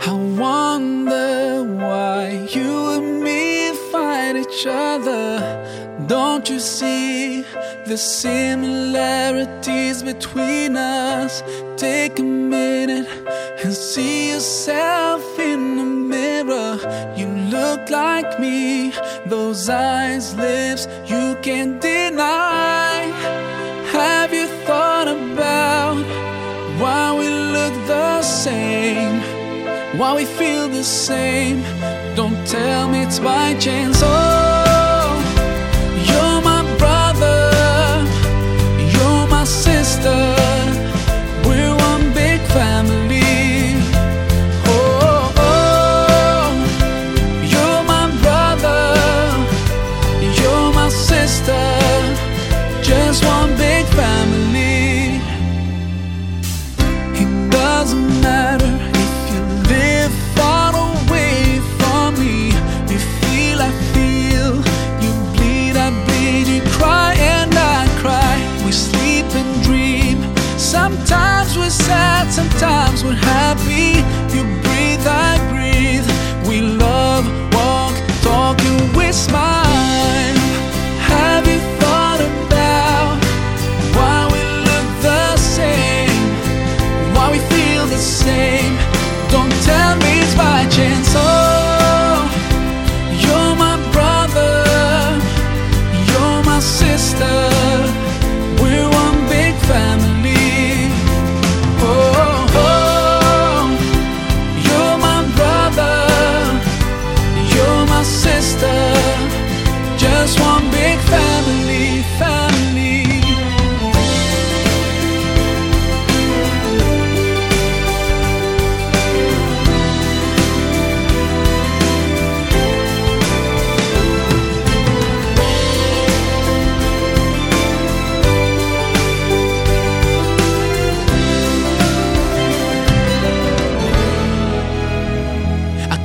I wonder why you and me fight each other. Don't you see the similarities between us? Take a minute and see yourself in the mirror. You look like me, those eyes, lips, you can't deny. Why we feel the same? Don't tell me it's by chance. Oh, sometimes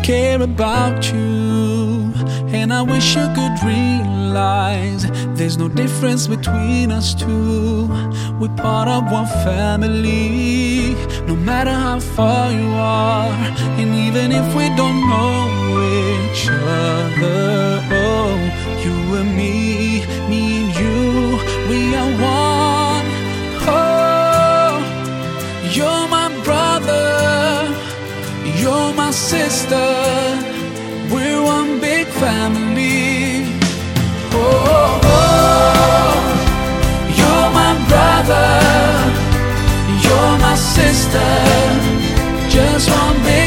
care about you, and I wish you could realize there's no difference between us two. We're part of one family, no matter how far you are, and even if we don't know each other. Oh, you and me, me and you, we are one. Oh, you're my my sister, we're one big family. Oh, oh, oh. you're my brother, you're my sister, just one big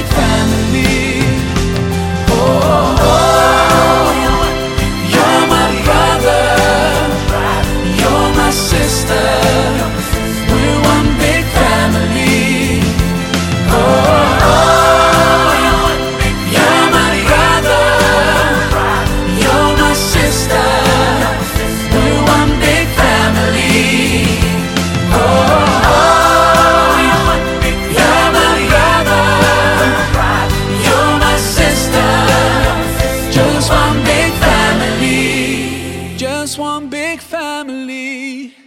one big family.